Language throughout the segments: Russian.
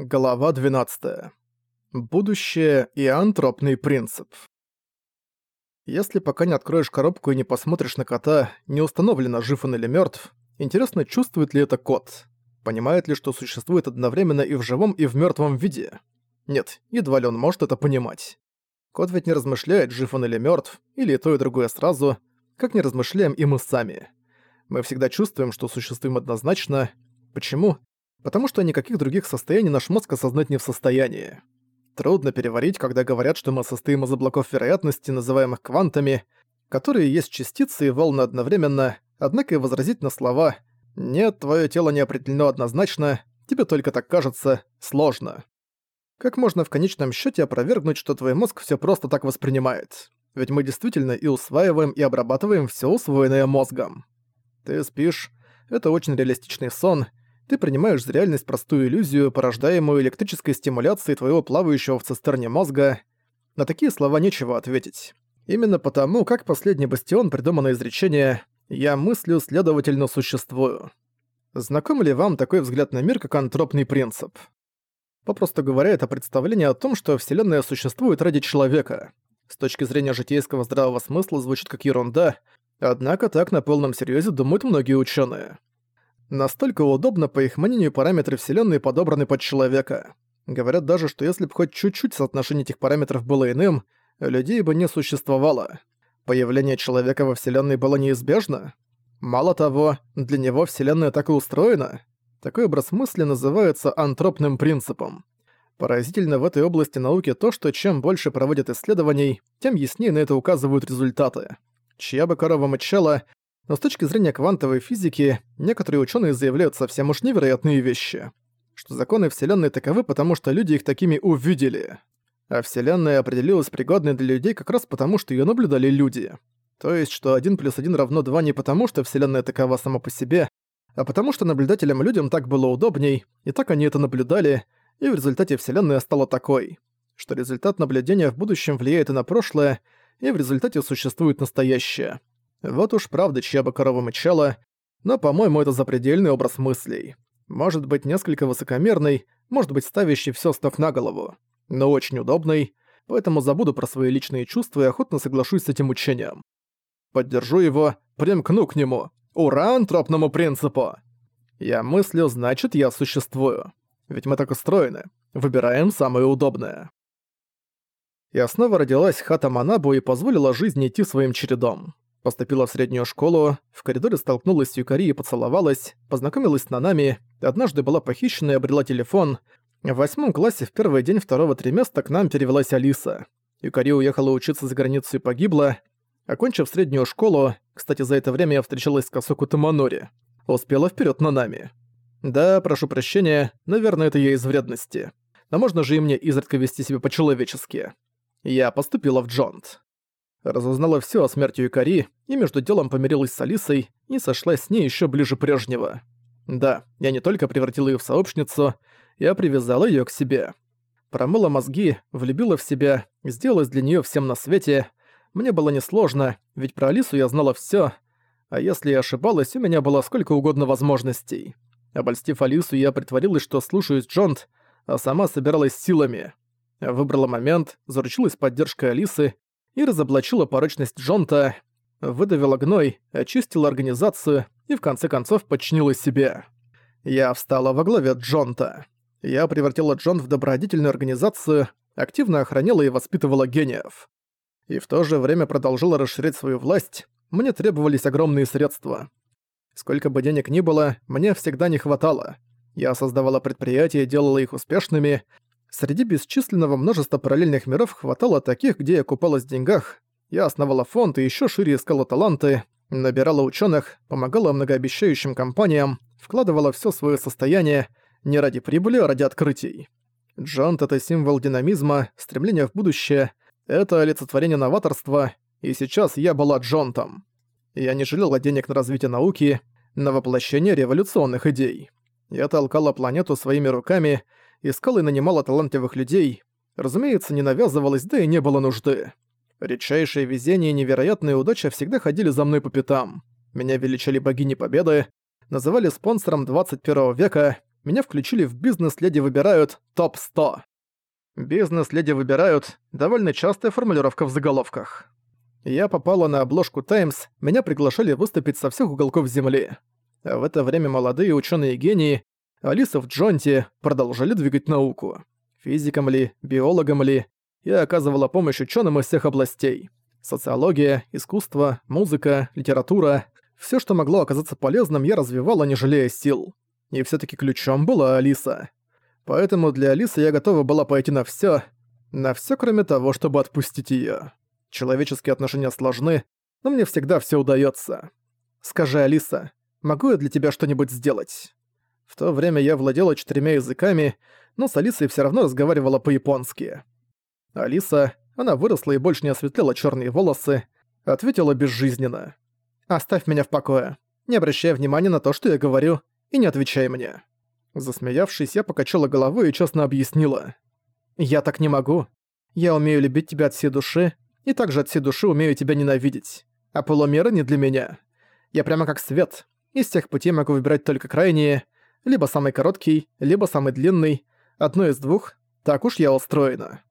Глава 12. Будущее и антропный принцип. Если пока не откроешь коробку и не посмотришь на кота, не установлено, жив он или мертв, интересно, чувствует ли это кот. Понимает ли, что существует одновременно и в живом, и в мертвом виде? Нет, едва ли он может это понимать. Кот ведь не размышляет, жив он или мертв, или то, и другое сразу, как не размышляем и мы сами. Мы всегда чувствуем, что существуем однозначно. Почему? Потому что никаких других состояний наш мозг осознать не в состоянии. Трудно переварить, когда говорят, что мы состоим из облаков вероятности, называемых квантами, которые есть частицы и волны одновременно, однако и возразить на слова «нет, твое тело не определено однозначно, тебе только так кажется» сложно. Как можно в конечном счете опровергнуть, что твой мозг все просто так воспринимает? Ведь мы действительно и усваиваем, и обрабатываем все усвоенное мозгом. Ты спишь, это очень реалистичный сон, ты принимаешь за реальность простую иллюзию, порождаемую электрической стимуляцией твоего плавающего в цистерне мозга. На такие слова нечего ответить. Именно потому, как последний бастион придумано изречение «я мыслю, следовательно, существую». Знаком ли вам такой взгляд на мир как антропный принцип? Попросту говоря, это представление о том, что Вселенная существует ради человека. С точки зрения житейского здравого смысла звучит как ерунда, однако так на полном серьезе думают многие ученые. Настолько удобно, по их мнению, параметры Вселенной подобраны под человека. Говорят даже, что если бы хоть чуть-чуть соотношение этих параметров было иным, людей бы не существовало. Появление человека во Вселенной было неизбежно. Мало того, для него Вселенная так и устроена. Такой образ мысли называется антропным принципом. Поразительно в этой области науки то, что чем больше проводят исследований, тем яснее на это указывают результаты. Чья бы корова мычала, но с точки зрения квантовой физики, некоторые ученые заявляют совсем уж невероятные вещи. Что законы Вселенной таковы, потому что люди их такими увидели. А Вселенная определилась пригодной для людей как раз потому, что ее наблюдали люди. То есть, что 1 плюс 1 равно 2 не потому, что Вселенная такова сама по себе, а потому что наблюдателям-людям так было удобней, и так они это наблюдали, и в результате Вселенная стала такой. Что результат наблюдения в будущем влияет и на прошлое, и в результате существует настоящее. Вот уж правда, чья бы корова мычала, но, по-моему, это запредельный образ мыслей. Может быть, несколько высокомерный, может быть, ставящий всё став на голову, но очень удобный, поэтому забуду про свои личные чувства и охотно соглашусь с этим учением. Поддержу его, примкну к нему. Ура антропному принципу! Я мыслю, значит, я существую. Ведь мы так устроены. Выбираем самое удобное. Я снова родилась Хата Манабу и позволила жизни идти своим чередом. Поступила в среднюю школу, в коридоре столкнулась с Юкари и поцеловалась, познакомилась с Нанами, однажды была похищена и обрела телефон. В восьмом классе в первый день второго триместра к нам перевелась Алиса. Юкари уехала учиться за границу и погибла. Окончив среднюю школу, кстати, за это время я встречалась с Касоку Таманори, успела вперед Нанами. Да, прошу прощения, наверное, это я из вредности. Но можно же и мне изредка вести себя по-человечески. Я поступила в Джонт разузнала все о смерти Юкари и между делом помирилась с Алисой и сошлась с ней еще ближе прежнего. Да, я не только превратила ее в сообщницу, я привязала ее к себе. Промыла мозги, влюбила в себя, сделалась для нее всем на свете. Мне было несложно, ведь про Алису я знала все, а если я ошибалась, у меня было сколько угодно возможностей. Обольстив Алису, я притворилась, что слушаюсь Джонт, а сама собиралась силами. Выбрала момент, заручилась поддержкой Алисы и разоблачила порочность Джонта, выдавила гной, очистила организацию и в конце концов подчинила себе. Я встала во главе Джонта. Я превратила Джон в добродетельную организацию, активно охраняла и воспитывала гениев. И в то же время продолжила расширять свою власть, мне требовались огромные средства. Сколько бы денег ни было, мне всегда не хватало. Я создавала предприятия, делала их успешными, Среди бесчисленного множества параллельных миров хватало таких, где я купалась в деньгах. Я основала фонд и еще шире искала таланты, набирала ученых, помогала многообещающим компаниям, вкладывала все свое состояние не ради прибыли, а ради открытий. Джонт — это символ динамизма, стремления в будущее, это олицетворение новаторства, и сейчас я была Джонтом. Я не жалела денег на развитие науки, на воплощение революционных идей. Я толкала планету своими руками — искала и нанимала талантливых людей, разумеется, не навязывалась, да и не было нужды. Редчайшее везение и невероятная удача всегда ходили за мной по пятам. Меня величали богини победы, называли спонсором 21 века, меня включили в «Бизнес-леди выбирают ТОП-100». «Бизнес-леди выбирают» — довольно частая формулировка в заголовках. Я попала на обложку «Таймс», меня приглашали выступить со всех уголков Земли. А в это время молодые ученые гении, Алиса в Джонте, продолжали двигать науку. Физикам ли, биологам ли, я оказывала помощь ученым из всех областей. Социология, искусство, музыка, литература — все, что могло оказаться полезным, я развивала, не жалея сил. И все таки ключом была Алиса. Поэтому для Алисы я готова была пойти на все, на все, кроме того, чтобы отпустить ее. Человеческие отношения сложны, но мне всегда все удается. Скажи, Алиса, могу я для тебя что-нибудь сделать? В то время я владела четырьмя языками, но с Алисой все равно разговаривала по-японски. Алиса, она выросла и больше не осветляла черные волосы, ответила безжизненно. «Оставь меня в покое. Не обращай внимания на то, что я говорю, и не отвечай мне». Засмеявшись, я покачала головой и честно объяснила. «Я так не могу. Я умею любить тебя от всей души, и также от всей души умею тебя ненавидеть. А полумеры не для меня. Я прямо как свет. Из тех путей могу выбирать только крайние, либо самый короткий, либо самый длинный. Одно из двух. Так уж я устроена».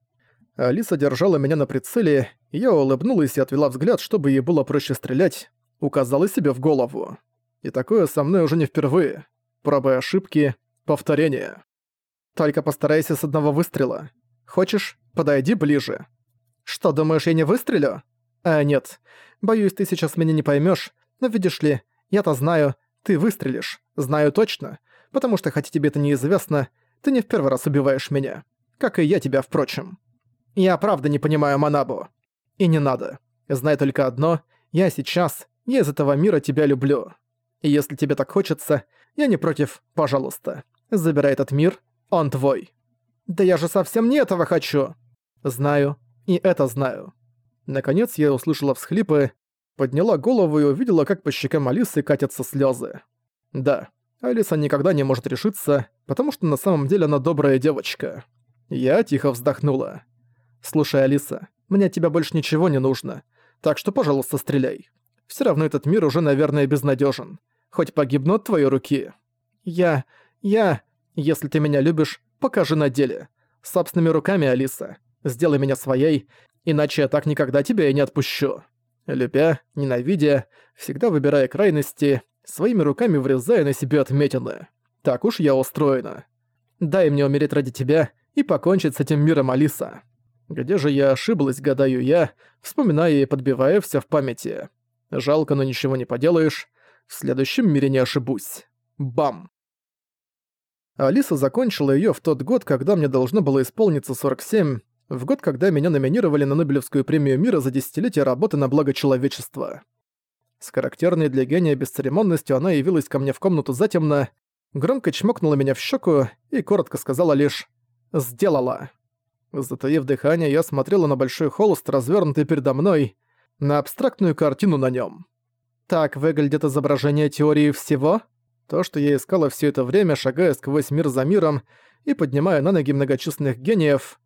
Алиса держала меня на прицеле, я улыбнулась и отвела взгляд, чтобы ей было проще стрелять, указала себе в голову. И такое со мной уже не впервые. Пробы ошибки, повторение. Только постарайся с одного выстрела. Хочешь, подойди ближе. Что, думаешь, я не выстрелю? А нет. Боюсь, ты сейчас меня не поймешь. но видишь ли, я-то знаю, ты выстрелишь. Знаю точно. Потому что, хотя тебе это неизвестно, ты не в первый раз убиваешь меня. Как и я тебя, впрочем. Я правда не понимаю Манабу. И не надо. Знай только одно. Я сейчас, я из этого мира тебя люблю. И если тебе так хочется, я не против, пожалуйста. Забирай этот мир, он твой. Да я же совсем не этого хочу. Знаю, и это знаю. Наконец я услышала всхлипы, подняла голову и увидела, как по щекам Алисы катятся слезы. Да, Алиса никогда не может решиться, потому что на самом деле она добрая девочка. Я тихо вздохнула. «Слушай, Алиса, мне от тебя больше ничего не нужно, так что, пожалуйста, стреляй. Все равно этот мир уже, наверное, безнадежен. Хоть погибну от твоей руки. Я... я... Если ты меня любишь, покажи на деле. Собственными руками, Алиса. Сделай меня своей, иначе я так никогда тебя и не отпущу. Любя, ненавидя, всегда выбирая крайности, своими руками врезая на себе отметины. Так уж я устроена. Дай мне умереть ради тебя и покончить с этим миром, Алиса. Где же я ошиблась, гадаю я, вспоминая и подбивая все в памяти. Жалко, но ничего не поделаешь. В следующем мире не ошибусь. Бам! Алиса закончила её в тот год, когда мне должно было исполниться 47, в год, когда меня номинировали на Нобелевскую премию мира за десятилетие работы на благо человечества. С характерной для гения бесцеремонностью она явилась ко мне в комнату затемно, громко чмокнула меня в щеку и коротко сказала лишь «Сделала». Затаив дыхание, я смотрела на большой холст, развернутый передо мной, на абстрактную картину на нем. Так выглядит изображение теории всего? То, что я искала все это время, шагая сквозь мир за миром и поднимая на ноги многочисленных гениев.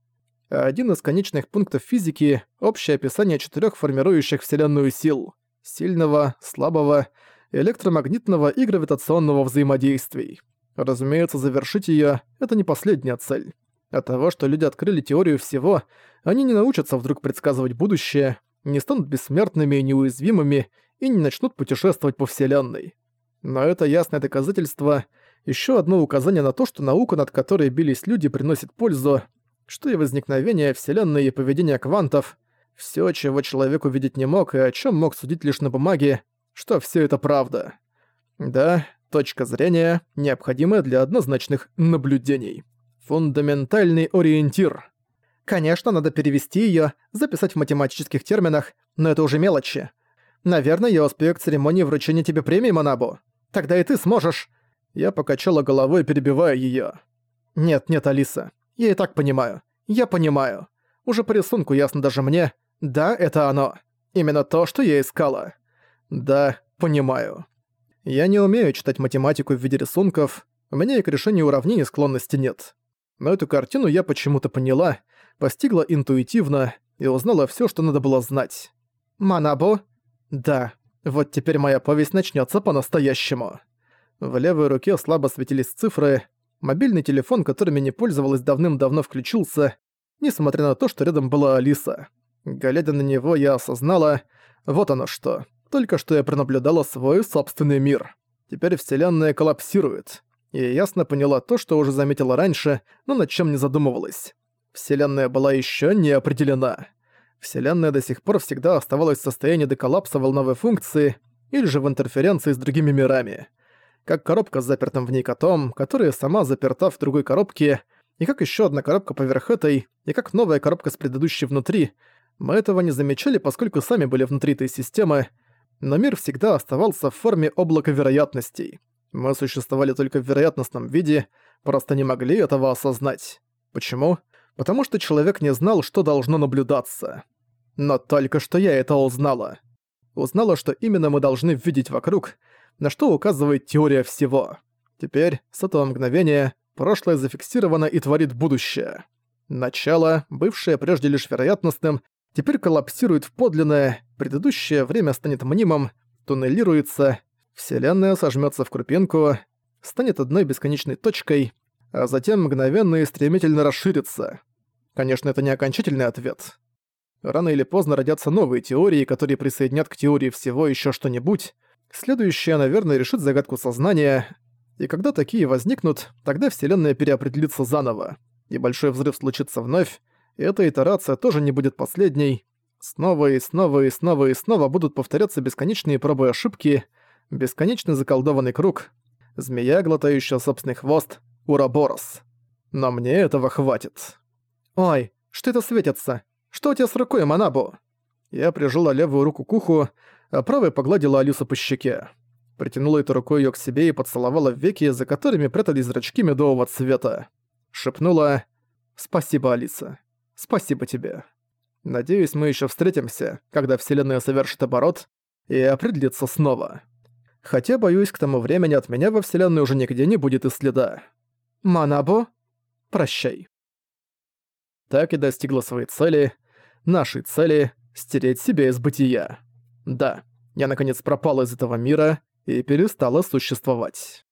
Один из конечных пунктов физики — общее описание четырех формирующих Вселенную сил — сильного, слабого, электромагнитного и гравитационного взаимодействий. Разумеется, завершить ее это не последняя цель. От того, что люди открыли теорию всего, они не научатся вдруг предсказывать будущее, не станут бессмертными и неуязвимыми и не начнут путешествовать по Вселенной. Но это ясное доказательство, еще одно указание на то, что наука, над которой бились люди, приносит пользу, что и возникновение Вселенной и поведение квантов, все, чего человек увидеть не мог и о чем мог судить лишь на бумаге, что все это правда. Да, точка зрения, необходимая для однозначных наблюдений. Фундаментальный ориентир. Конечно, надо перевести её, записать в математических терминах, но это уже мелочи. Наверное, я успею к церемонии вручения тебе премии, Манабу. Тогда и ты сможешь...» Я покачала головой, перебивая её. «Нет, нет, Алиса. Я и так понимаю. Я понимаю. Уже по рисунку ясно даже мне. Да, это оно. Именно то, что я искала. Да, понимаю. Я не умею читать математику в виде рисунков. У меня и к решению уравнений склонности нет. Но эту картину я почему-то поняла, постигла интуитивно и узнала все, что надо было знать. «Манабу?» «Да, вот теперь моя повесть начнется по-настоящему». В левой руке слабо светились цифры. Мобильный телефон, которыми не пользовалась давным-давно, включился, несмотря на то, что рядом была Алиса. Глядя на него, я осознала, вот оно что. Только что я пронаблюдала свой собственный мир. Теперь Вселенная коллапсирует. И ясно поняла то, что уже заметила раньше, но над чем не задумывалась. Вселенная была еще не определена. Вселенная до сих пор всегда оставалась в состоянии деколлапса волновой функции или же в интерференции с другими мирами. Как коробка с запертым в ней котом, которая сама заперта в другой коробке, и как еще одна коробка поверх этой, и как новая коробка с предыдущей внутри. Мы этого не замечали, поскольку сами были внутри этой системы, но мир всегда оставался в форме облака вероятностей. Мы существовали только в вероятностном виде, просто не могли этого осознать. Почему? Потому что человек не знал, что должно наблюдаться. Но только что я это узнала. Узнала, что именно мы должны видеть вокруг, на что указывает теория всего. Теперь, с этого мгновения, прошлое зафиксировано и творит будущее. Начало, бывшее прежде лишь вероятностным, теперь коллапсирует в подлинное, предыдущее время станет мнимым, туннелируется, вселенная сожмется в крупинку, станет одной бесконечной точкой, а затем мгновенно и стремительно расширится. Конечно, это не окончательный ответ. Рано или поздно родятся новые теории, которые присоединят к теории всего еще что-нибудь. Следующая, наверное, решит загадку сознания. И когда такие возникнут, тогда Вселенная переопределится заново. И большой взрыв случится вновь, и эта итерация тоже не будет последней. Снова и снова и снова и снова будут повторяться бесконечные пробы ошибки, бесконечный заколдованный круг, змея, глотающая собственный хвост, Ураборос. Но мне этого хватит. «Ой, что это светится? Что у тебя с рукой, Манабу?» Я прижала левую руку к уху, а правой погладила Алису по щеке. Притянула этой рукой её к себе и поцеловала в веки, за которыми прятались зрачки медового цвета. Шепнула «Спасибо, Алиса. Спасибо тебе. Надеюсь, мы ещё встретимся, когда Вселенная совершит оборот и определится снова. Хотя, боюсь, к тому времени от меня во Вселенной уже нигде не будет и следа. Манабо, прощай. Так и достигла своей цели, нашей цели — стереть себя из бытия. Да, я наконец пропала из этого мира и перестала существовать.